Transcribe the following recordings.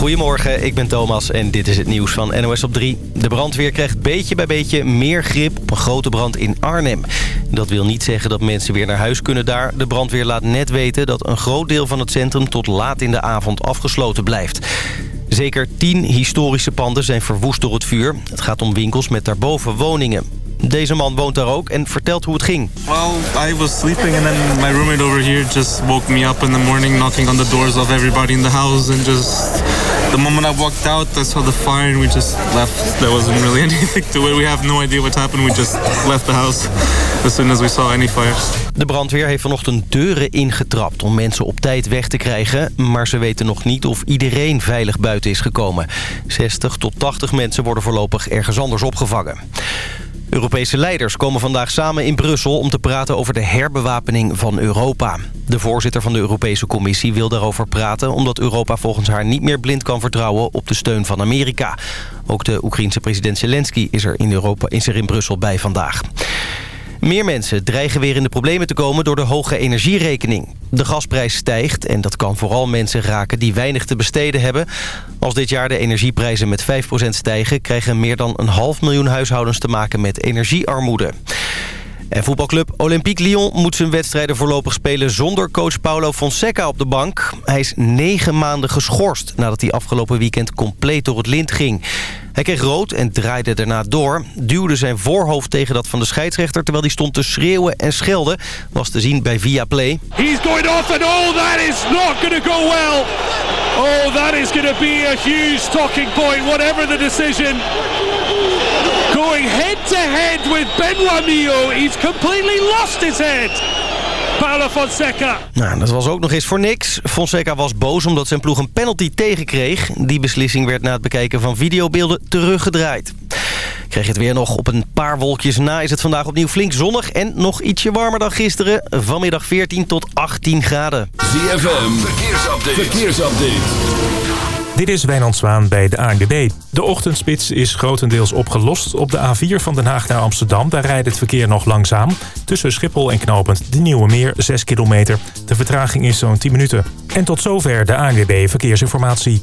Goedemorgen, ik ben Thomas en dit is het nieuws van NOS op 3. De brandweer krijgt beetje bij beetje meer grip op een grote brand in Arnhem. Dat wil niet zeggen dat mensen weer naar huis kunnen daar. De brandweer laat net weten dat een groot deel van het centrum tot laat in de avond afgesloten blijft. Zeker tien historische panden zijn verwoest door het vuur. Het gaat om winkels met daarboven woningen. Deze man woont daar ook en vertelt hoe het ging. Well, I was sleeping and then my roommate over here just woke me up in the morning, knocking on the doors of everybody in the house and just the moment I walked out, I saw the fire and we just left. There wasn't really anything to it. We have no idea what happened. We just left the house as soon as we saw any fires. De brandweer heeft vanochtend deuren ingetrapt om mensen op tijd weg te krijgen. Maar ze weten nog niet of iedereen veilig buiten is gekomen. 60 tot 80 mensen worden voorlopig ergens anders opgevangen. Europese leiders komen vandaag samen in Brussel om te praten over de herbewapening van Europa. De voorzitter van de Europese Commissie wil daarover praten... omdat Europa volgens haar niet meer blind kan vertrouwen op de steun van Amerika. Ook de Oekraïense president Zelensky is er in, Europa, is er in Brussel bij vandaag. Meer mensen dreigen weer in de problemen te komen door de hoge energierekening. De gasprijs stijgt en dat kan vooral mensen raken die weinig te besteden hebben. Als dit jaar de energieprijzen met 5% stijgen... krijgen meer dan een half miljoen huishoudens te maken met energiearmoede. En voetbalclub Olympique Lyon moet zijn wedstrijden voorlopig spelen... zonder coach Paulo Fonseca op de bank. Hij is negen maanden geschorst nadat hij afgelopen weekend compleet door het lint ging. Hij kreeg rood en draaide daarna door. Duwde zijn voorhoofd tegen dat van de scheidsrechter... terwijl hij stond te schreeuwen en schelden. Was te zien bij Viaplay. He's going off and oh, that is not going to go well. Oh, that is going to be a huge talking point, whatever the decision. Going head to head with Benoit Mio. He's completely lost his head. Paulo Fonseca. Nou, dat was ook nog eens voor niks. Fonseca was boos omdat zijn ploeg een penalty tegenkreeg. Die beslissing werd na het bekijken van videobeelden teruggedraaid. Krijg je het weer nog op een paar wolkjes na is het vandaag opnieuw flink zonnig... en nog ietsje warmer dan gisteren. Vanmiddag 14 tot 18 graden. ZFM, verkeersupdate. verkeersupdate. Dit is Wijnand Zwaan bij de ANWB. De ochtendspits is grotendeels opgelost. Op de A4 van Den Haag naar Amsterdam, daar rijdt het verkeer nog langzaam. Tussen Schiphol en Knopend de Nieuwe Meer, 6 kilometer. De vertraging is zo'n 10 minuten. En tot zover de ANWB Verkeersinformatie.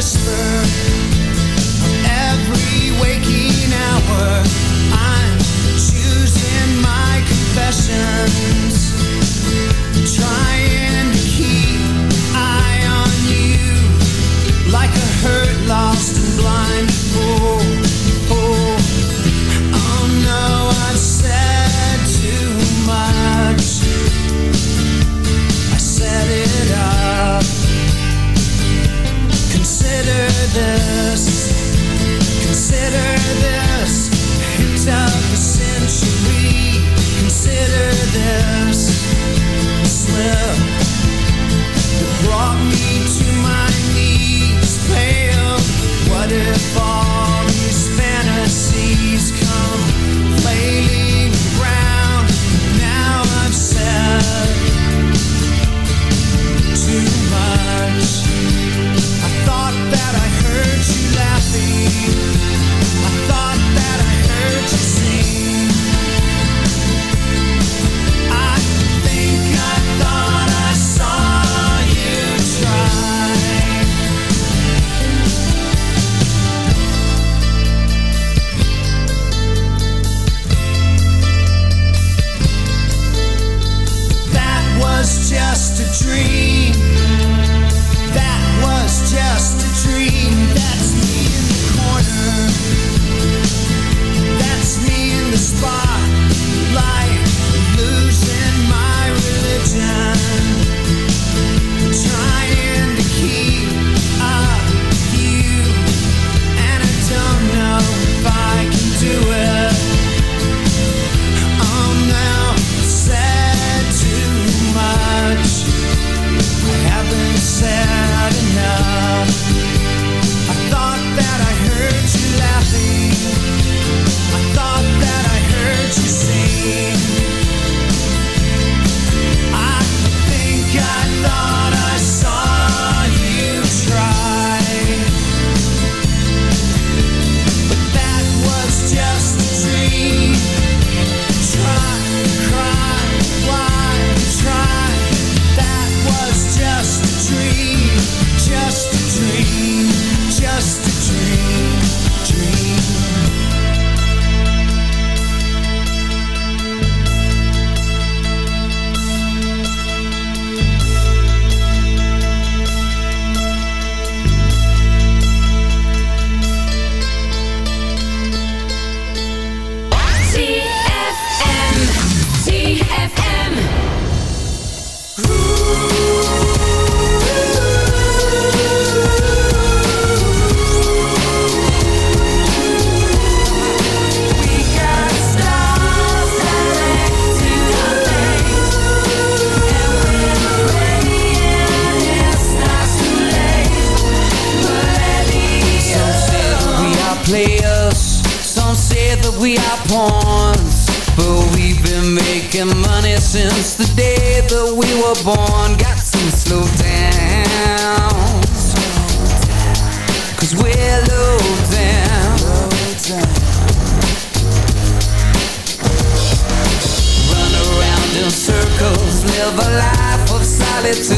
whisper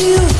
you.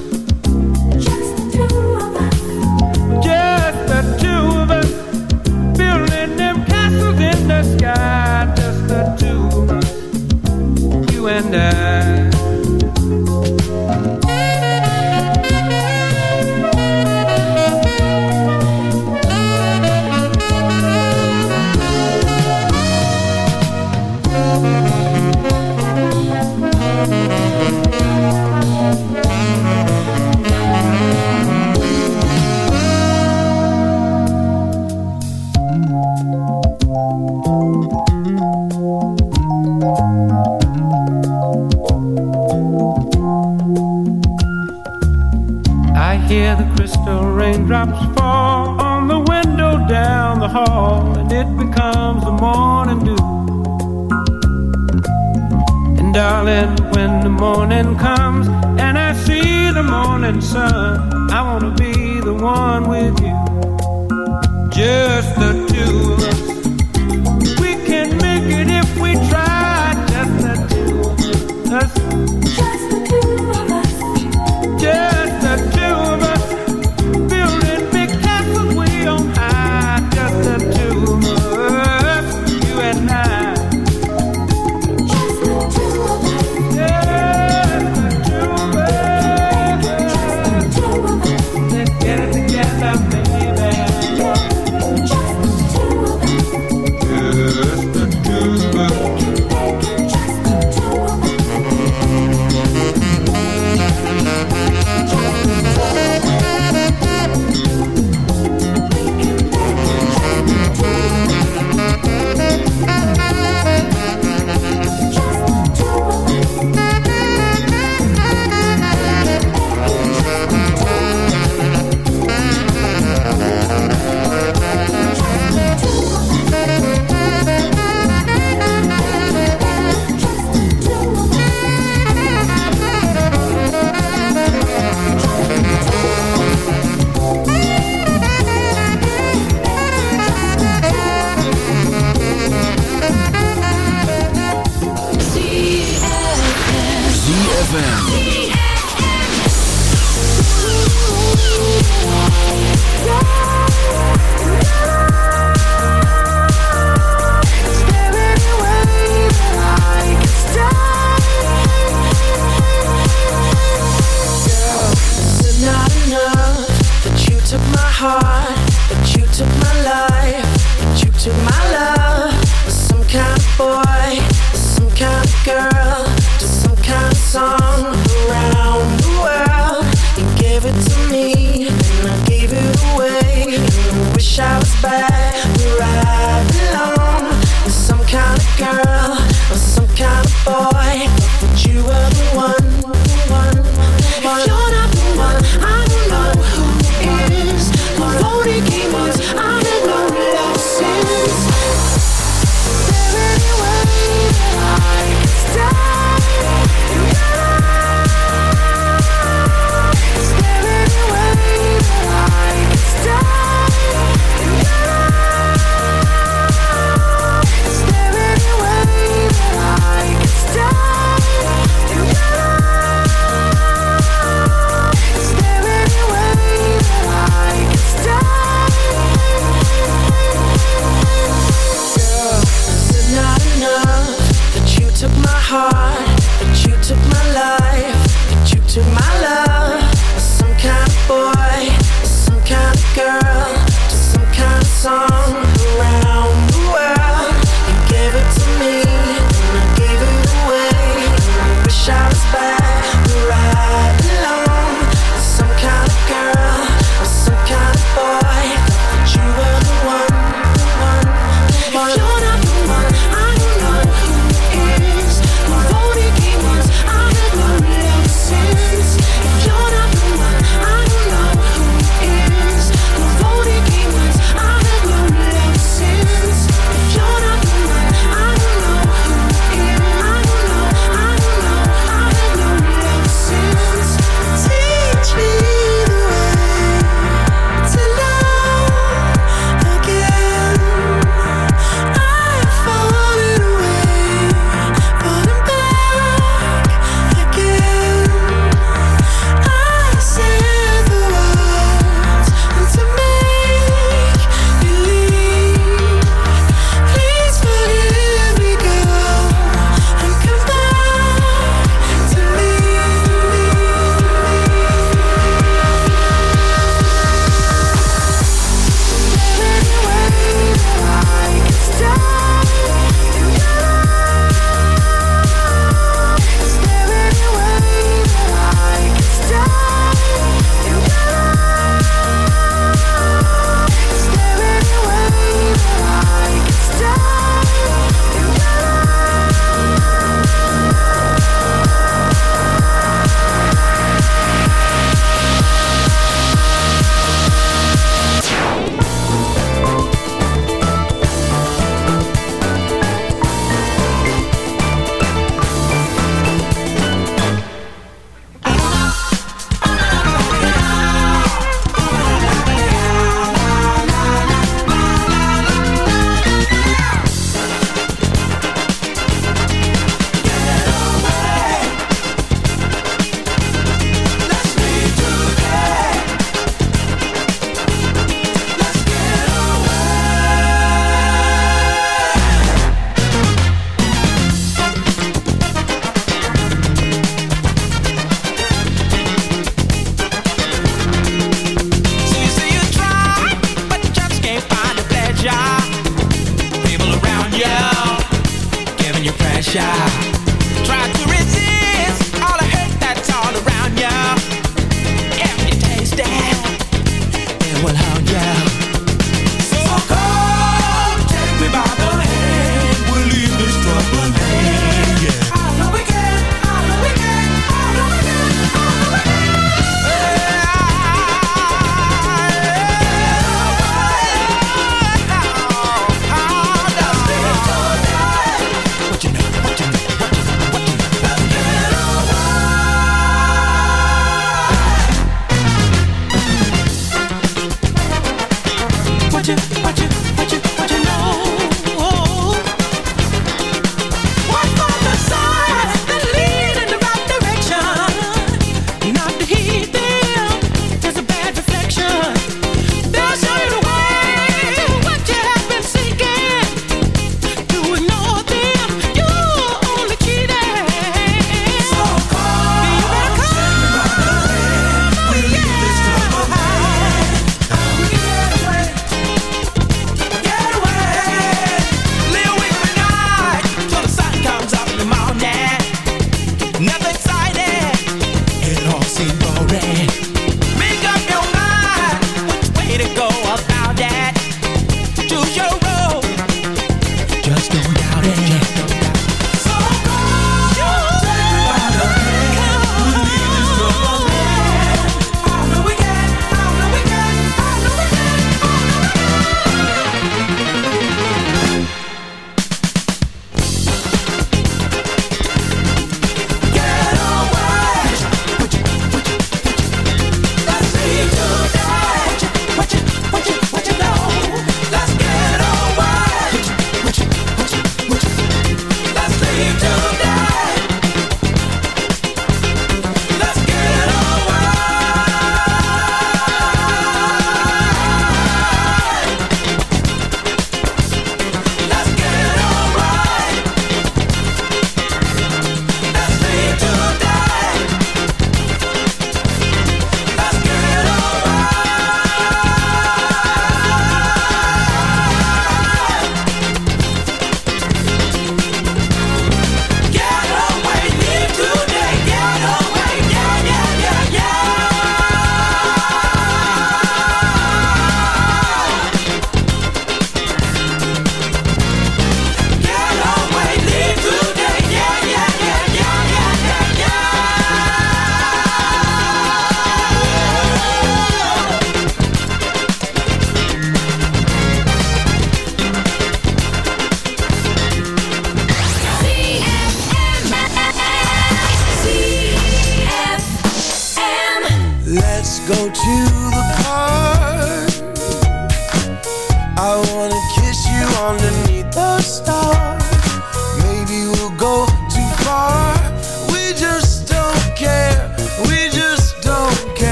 down back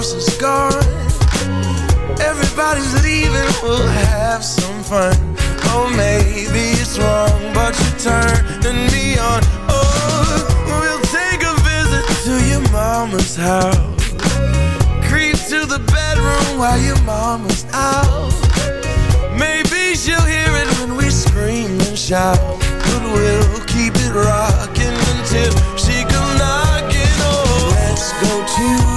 house is gone. Everybody's leaving, we'll have some fun. Oh, maybe it's wrong, but you're turning me on. Oh, we'll take a visit to your mama's house. Creep to the bedroom while your mama's out. Maybe she'll hear it when we scream and shout. But we'll keep it rocking until she comes knocking. Oh, let's go to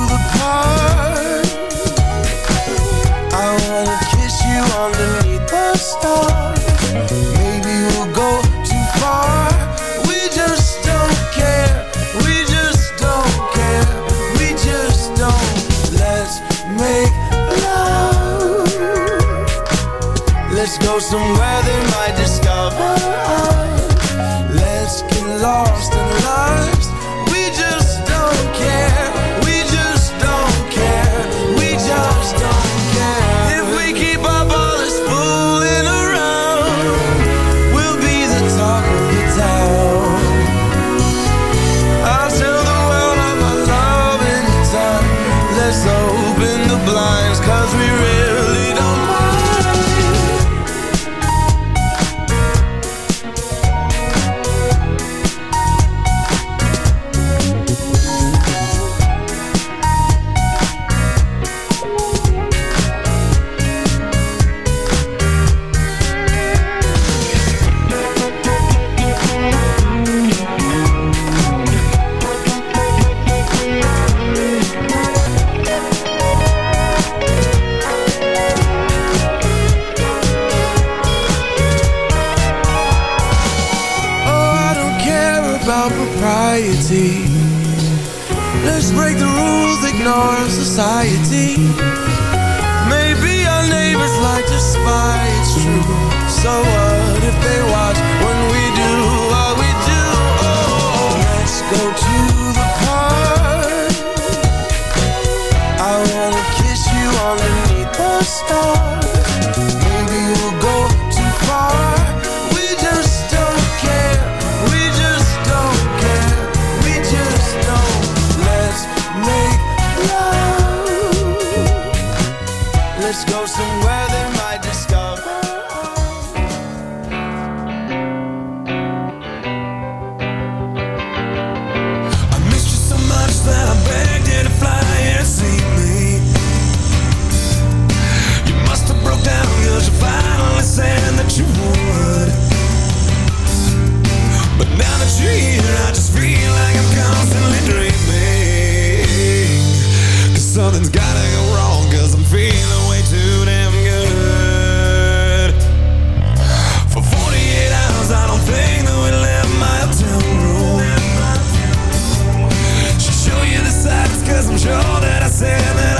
feeling way too damn good. For 48 hours, I don't think that we left my town room. She showed you the sights, i I'm sure that I said that.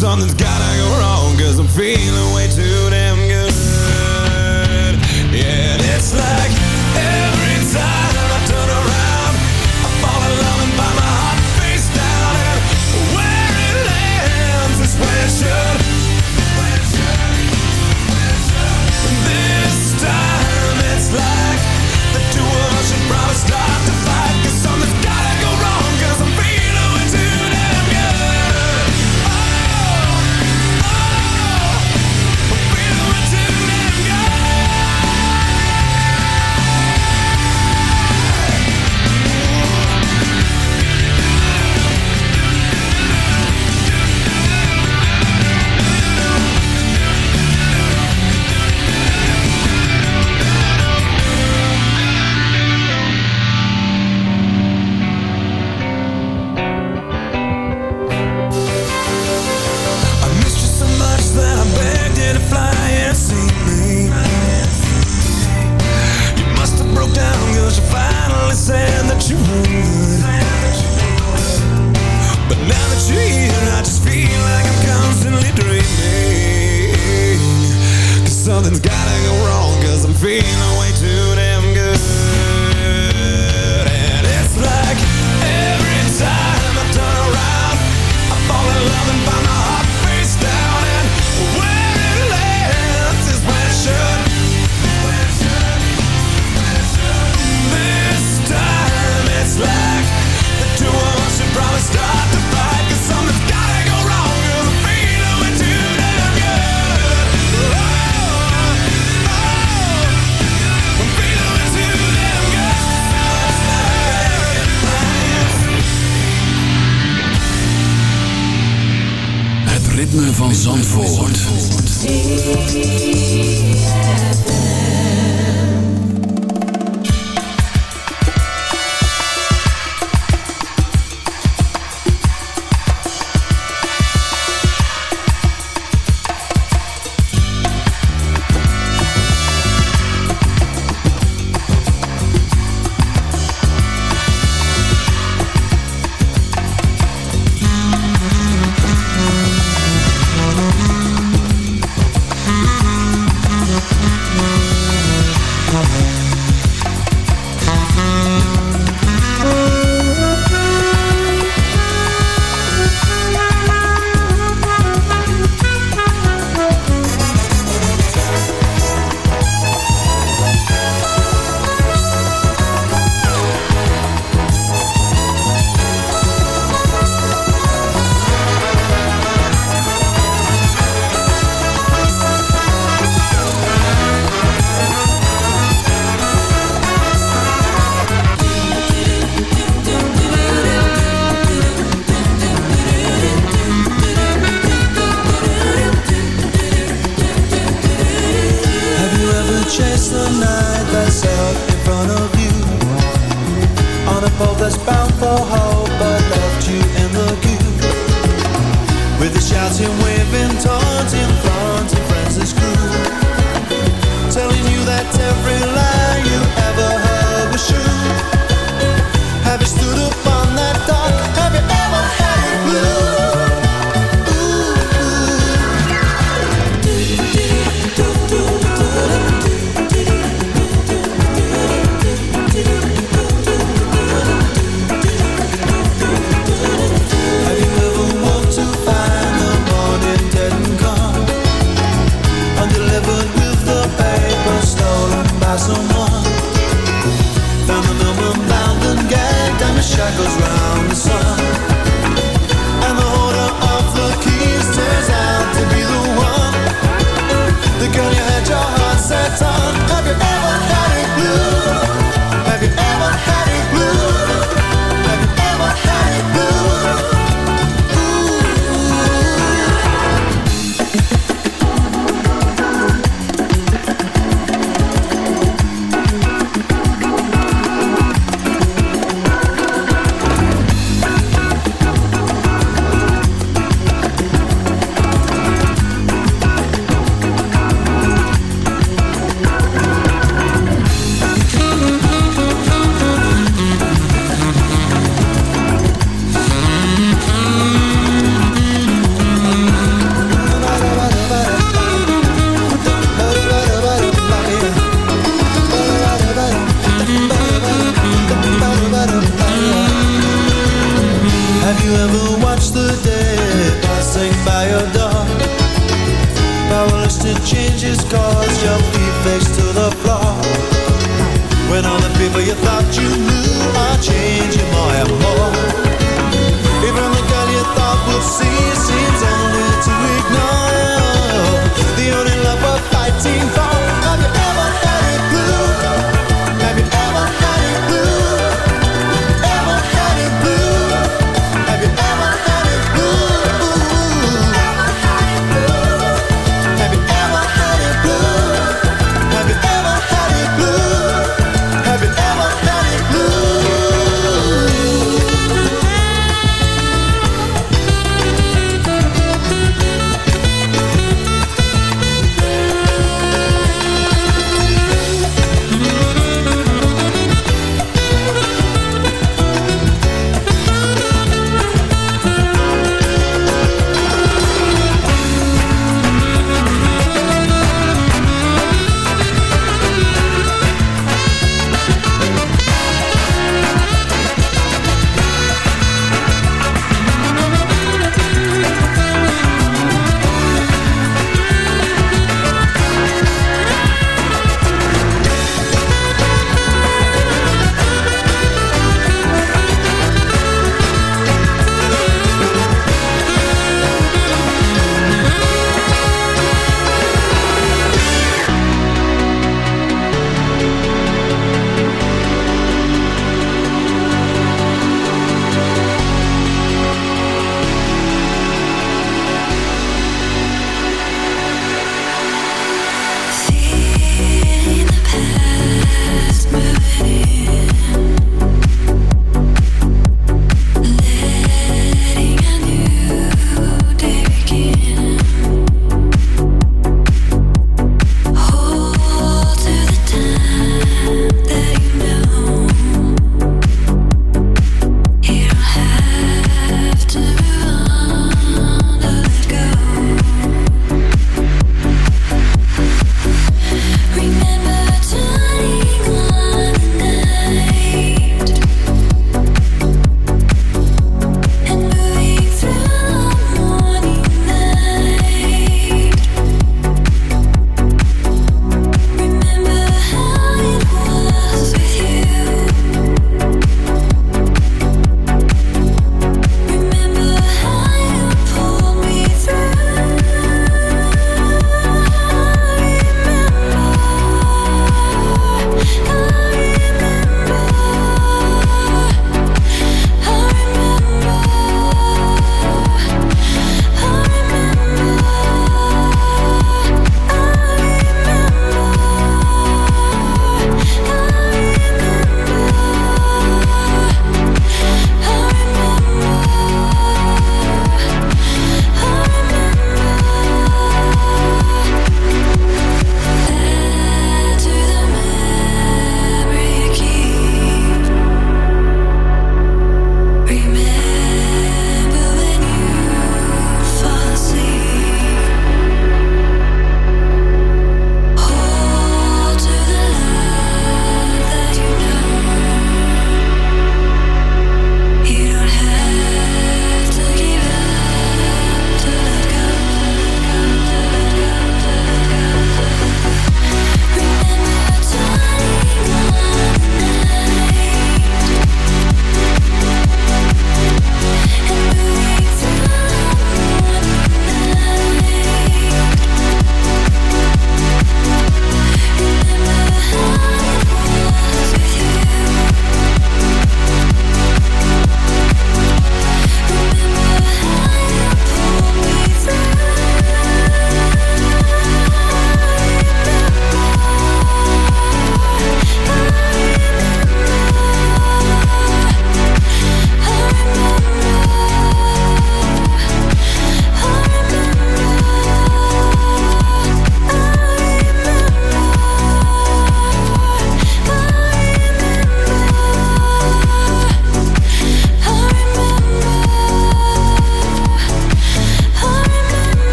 Something's gotta go wrong Cause I'm feeling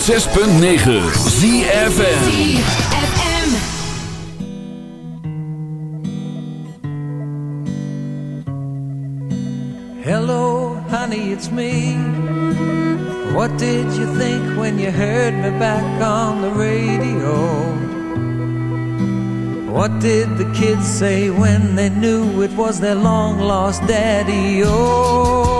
106.9 ZFM Hello, honey, it's me. What did you think when you heard me back on the radio? What did the kids say when they knew it was their long lost daddy? Oh,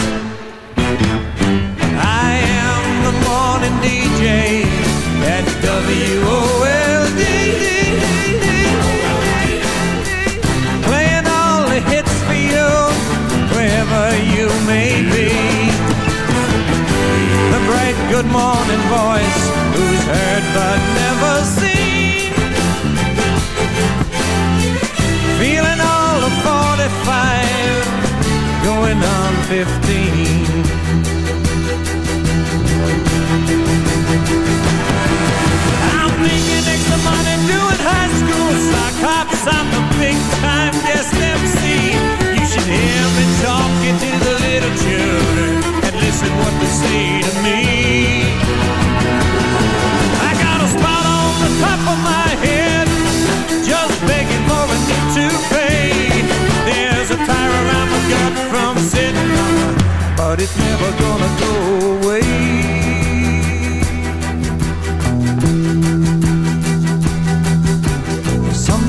Playing all the hits for you, wherever you may be. The bright good morning voice, who's heard but never seen. Feeling all of 45, going on 15. Making extra money doing high school sock hops. I'm a big time guest MC. You should hear me talking to the little children and listen what they say to me. I got a spot on the top of my head, just begging for a new toupee. There's a tire around my gut from sitting on but it's never gonna go away.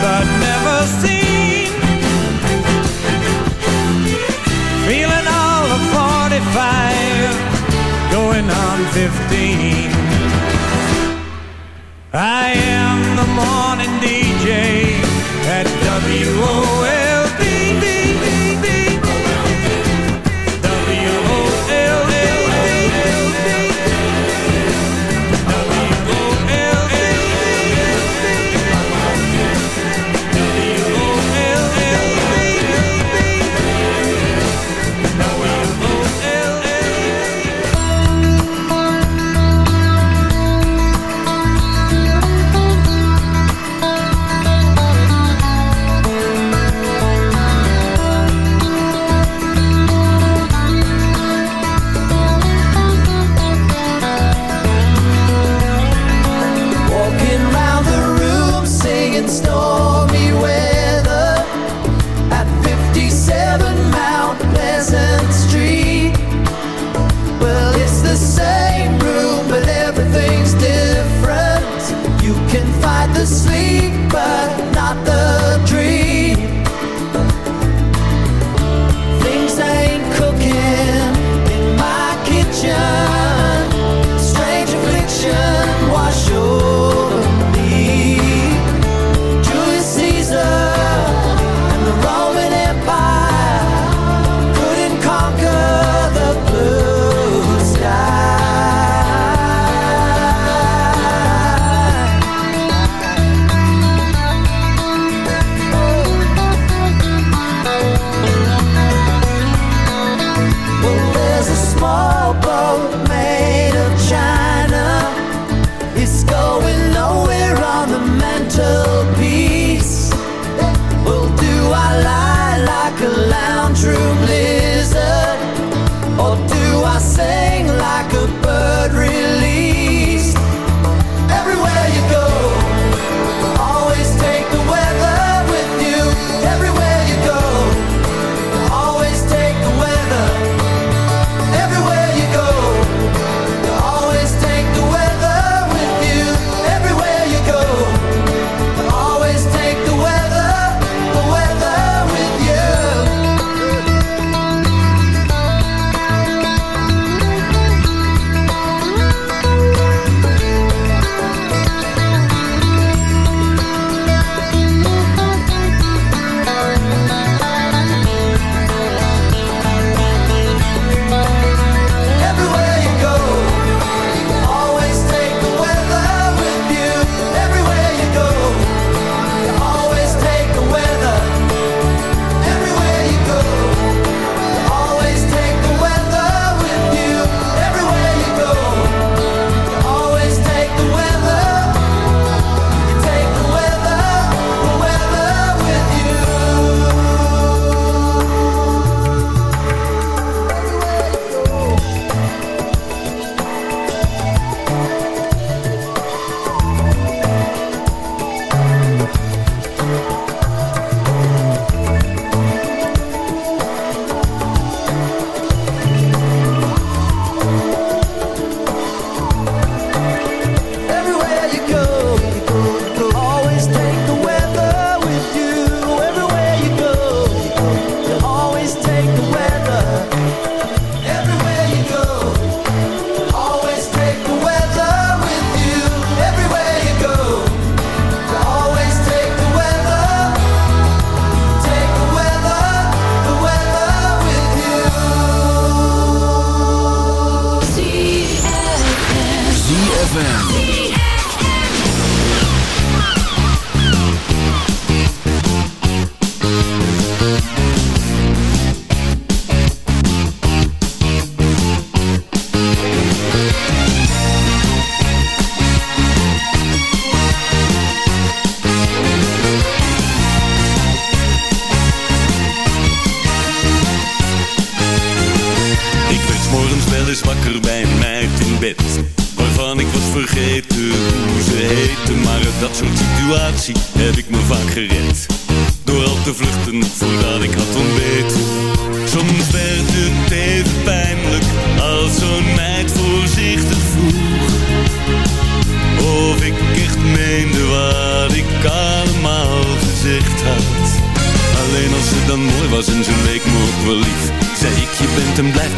but never seen. Feeling all 45, going on 15. I am the morning DJ at WO. hem blijft